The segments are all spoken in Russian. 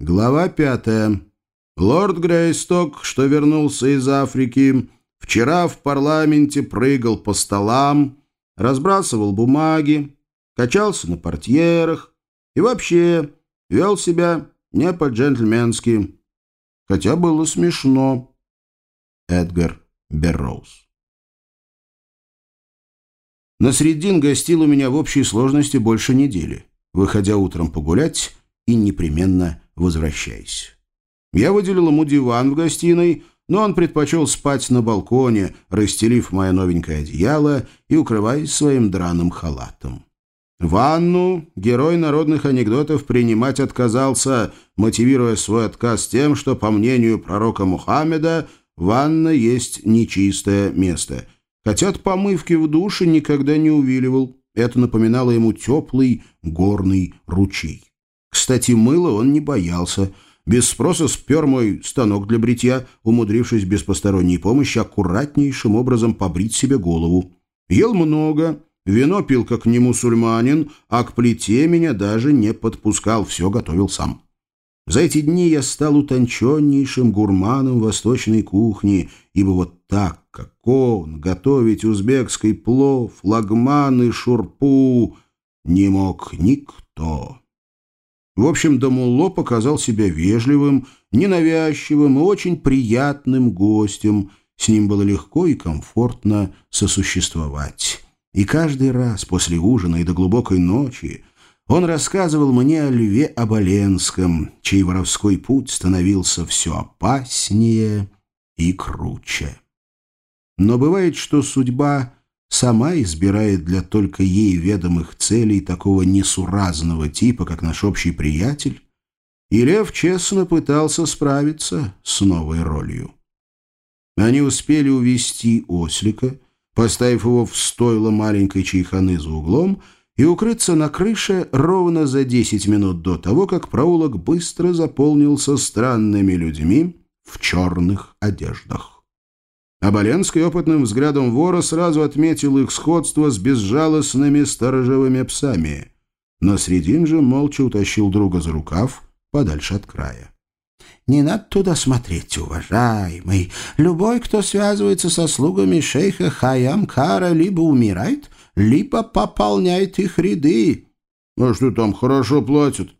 Глава пятая. Лорд Грейсток, что вернулся из Африки, вчера в парламенте прыгал по столам, разбрасывал бумаги, качался на портьерах и вообще вел себя не по-джентльменски, хотя было смешно. Эдгар Берроуз На средин гостил у меня в общей сложности больше недели, выходя утром погулять и непременно возвращаясь. Я выделил ему диван в гостиной, но он предпочел спать на балконе, расстелив мое новенькое одеяло и укрываясь своим драным халатом. Ванну герой народных анекдотов принимать отказался, мотивируя свой отказ тем, что, по мнению пророка Мухаммеда, ванна есть нечистое место. Хотя от помывки в душе никогда не увиливал. Это напоминало ему теплый горный ручей. Кстати, мыла он не боялся. Без спроса спер мой станок для бритья, умудрившись без посторонней помощи аккуратнейшим образом побрить себе голову. Ел много, вино пил как не мусульманин, а к плите меня даже не подпускал, все готовил сам. За эти дни я стал утонченнейшим гурманом восточной кухни, ибо вот так, как он, готовить узбекский плов, лагман и шурпу не мог никто. В общем, Дамулло показал себя вежливым, ненавязчивым и очень приятным гостем. С ним было легко и комфортно сосуществовать. И каждый раз после ужина и до глубокой ночи он рассказывал мне о Льве Оболенском, чей воровской путь становился все опаснее и круче. Но бывает, что судьба сама избирает для только ей ведомых целей такого несуразного типа, как наш общий приятель, и Лев честно пытался справиться с новой ролью. Они успели увести ослика, поставив его в стойло маленькой чайханы за углом, и укрыться на крыше ровно за десять минут до того, как проулок быстро заполнился странными людьми в черных одеждах. Оболенский опытным взглядом вора сразу отметил их сходство с безжалостными сторожевыми псами. Но Средин же молча утащил друга за рукав подальше от края. «Не надо туда смотреть, уважаемый. Любой, кто связывается со слугами шейха Хайям-Кара, либо умирает, либо пополняет их ряды». «А что там, хорошо платят?»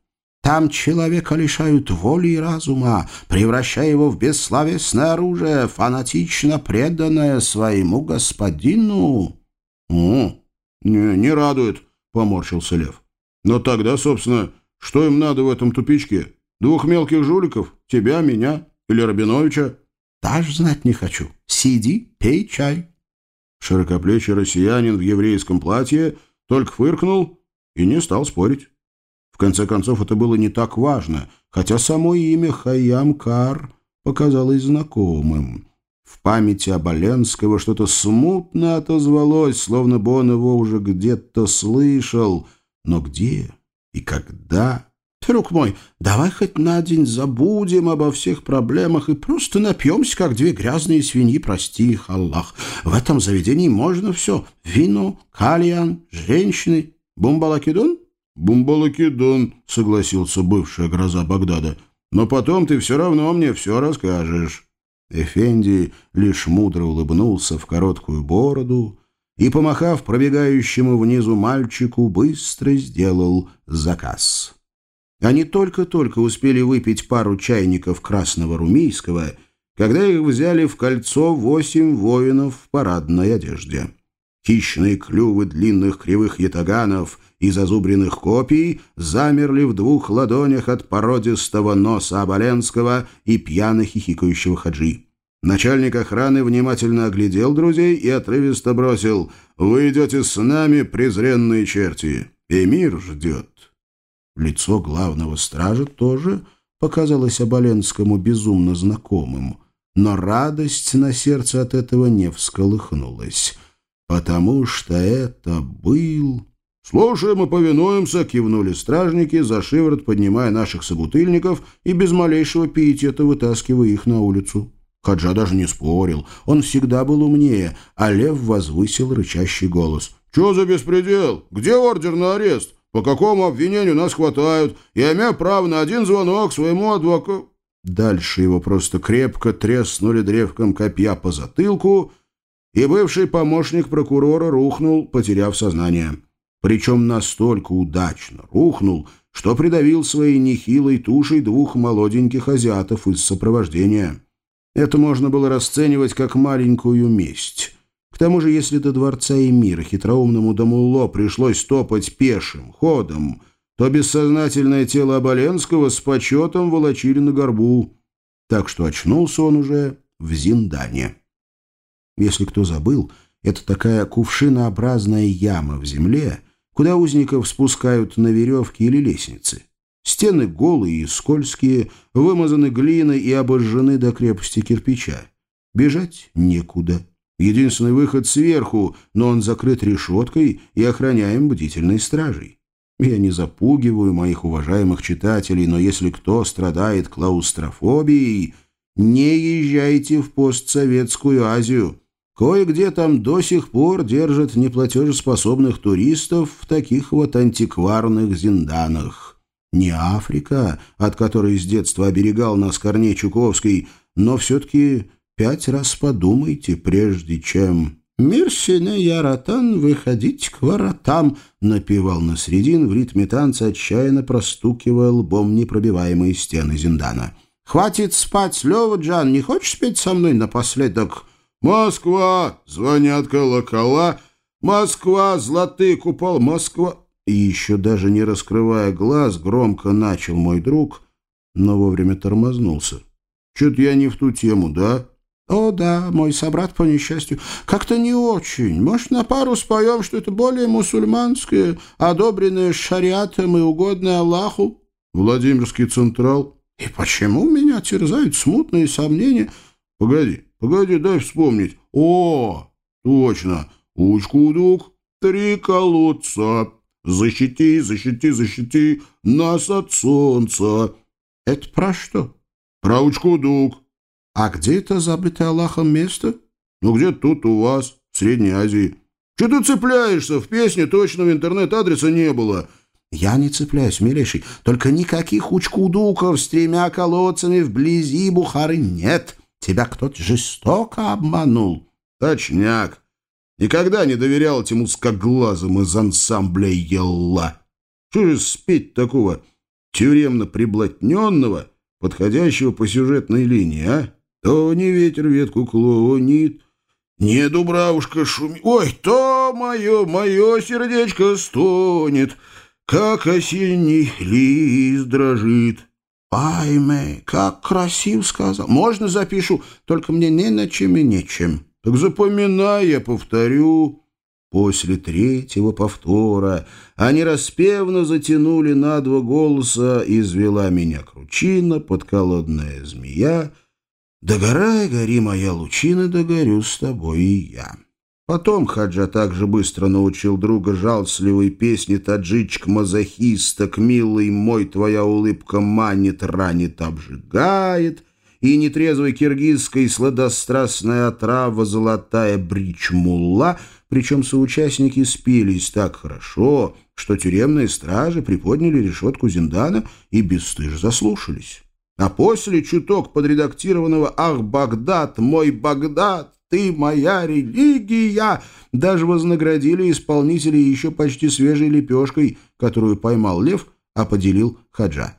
Там человека лишают воли и разума, превращая его в бессловесное оружие, фанатично преданное своему господину. — О, не, не радует, — поморщился Лев. — Но тогда, собственно, что им надо в этом тупичке? Двух мелких жуликов? Тебя, меня или Рабиновича? — Даже знать не хочу. Сиди, пей чай. Широкоплечий россиянин в еврейском платье только фыркнул и не стал спорить конце концов, это было не так важно, хотя само имя Хайям Кар показалось знакомым. В памяти Оболенского что-то смутно отозвалось, словно бы он его уже где-то слышал. Но где и когда? Друг мой, давай хоть на день забудем обо всех проблемах и просто напьемся, как две грязные свиньи, прости их, Аллах. В этом заведении можно все. Вино, кальян, женщины, бумбалакидон «Бумбалакидон», — согласился бывшая гроза Багдада. «Но потом ты все равно мне все расскажешь». Эфенди лишь мудро улыбнулся в короткую бороду и, помахав пробегающему внизу мальчику, быстро сделал заказ. Они только-только успели выпить пару чайников красного румийского, когда их взяли в кольцо восемь воинов в парадной одежде. Хищные клювы длинных кривых ятаганов — и зазубренных копий замерли в двух ладонях от породистого носа Оболенского и пьяно хихикающего хаджи. Начальник охраны внимательно оглядел друзей и отрывисто бросил «Вы идете с нами, презренные черти, и мир ждет». Лицо главного стража тоже показалось Оболенскому безумно знакомым, но радость на сердце от этого не всколыхнулась, потому что это был... «Слушаем и повинуемся», — кивнули стражники, за шиворот поднимая наших собутыльников и без малейшего пиетета вытаскивая их на улицу. Хаджа даже не спорил, он всегда был умнее, а Лев возвысил рычащий голос. «Чё за беспредел? Где ордер на арест? по какому обвинению нас хватают. Я имею право на один звонок своему адвокату». Дальше его просто крепко треснули древком копья по затылку, и бывший помощник прокурора рухнул, потеряв сознание. Причем настолько удачно рухнул, что придавил своей нехилой тушей двух молоденьких азиатов из сопровождения. Это можно было расценивать как маленькую месть. К тому же, если до дворца Эмира хитроумному Дамулло пришлось топать пешим ходом, то бессознательное тело Оболенского с почетом волочили на горбу, так что очнулся он уже в Зиндане. Если кто забыл, это такая кувшинообразная яма в земле, куда узников спускают на веревке или лестнице. Стены голые и скользкие, вымазаны глиной и обожжены до крепости кирпича. Бежать некуда. Единственный выход сверху, но он закрыт решеткой и охраняем бдительной стражей. Я не запугиваю моих уважаемых читателей, но если кто страдает клаустрофобией, не езжайте в постсоветскую Азию. Кое-где там до сих пор держат неплатежеспособных туристов в таких вот антикварных зинданах. Не Африка, от которой с детства оберегал нас Корней Чуковский, но все-таки пять раз подумайте, прежде чем... «Мир сине яратан, выходить к воротам», — напевал на средин в ритме танца, отчаянно простукивая лбом непробиваемые стены Зиндана. «Хватит спать, Лёва Джан, не хочешь спеть со мной напоследок?» «Москва!» — звонят колокола. «Москва! Золотые купол! Москва!» И еще даже не раскрывая глаз, громко начал мой друг, но вовремя тормознулся. «Чё-то я не в ту тему, да?» «О, да, мой собрат по несчастью. Как-то не очень. Может, на пару споем, что это более мусульманское, одобренное шариатом и угодное Аллаху?» «Владимирский Централ». «И почему меня терзают смутные сомнения?» «Погоди, погоди, дай вспомнить. О, точно. Учкудук, три колодца. Защити, защити, защити нас от солнца». «Это про что?» «Про Учкудук». А где это забытое Аллахом место? Ну, где тут у вас, в Средней Азии. Че ты цепляешься? В песне точного интернет-адреса не было. Я не цепляюсь, милейший. Только никаких учкудуков с тремя колодцами вблизи Бухары нет. Тебя кто-то жестоко обманул. Точняк. Никогда не доверял этим узкоглазым из ансамбля Елла. Что же спеть такого тюремно-приблотненного, подходящего по сюжетной линии, а? То не ветер ветку клонит, не дубравушка шумит. Ой, то мое, мое сердечко стонет, как осенний лист дрожит. Ай, Мэй, как красиво сказал. Можно запишу, только мне не на чем и нечем. Так запоминай, я повторю. После третьего повтора они распевно затянули на два голоса «Извела меня кручина, подколодная змея», Догорай, гори моя лучина, догорю с тобой и я. Потом Хаджа также быстро научил друга жалостливой песни таджичк-мазохисток «Милый мой, твоя улыбка манит, ранит, обжигает», и нетрезвой киргизской сладострастная отрава «Золотая бричмулла», причем соучастники спелись так хорошо, что тюремные стражи приподняли решетку Зиндана и бесстыж заслушались. А после чуток подредактированного «Ах, Багдад, мой Багдад, ты моя религия!» даже вознаградили исполнителей еще почти свежей лепешкой, которую поймал лев, а поделил хаджа.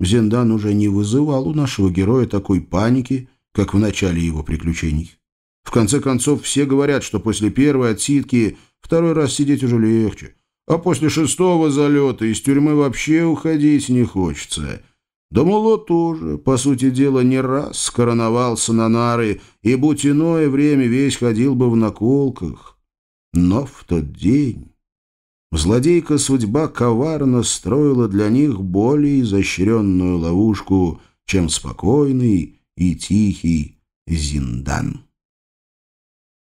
Зендан уже не вызывал у нашего героя такой паники, как в начале его приключений. В конце концов, все говорят, что после первой отсидки второй раз сидеть уже легче, а после шестого залета из тюрьмы вообще уходить не хочется — Домуло тоже, по сути дела, не раз скороновался на нары, и, будь иное время, весь ходил бы в наколках. Но в тот день злодейка судьба коварно строила для них более изощренную ловушку, чем спокойный и тихий Зиндан.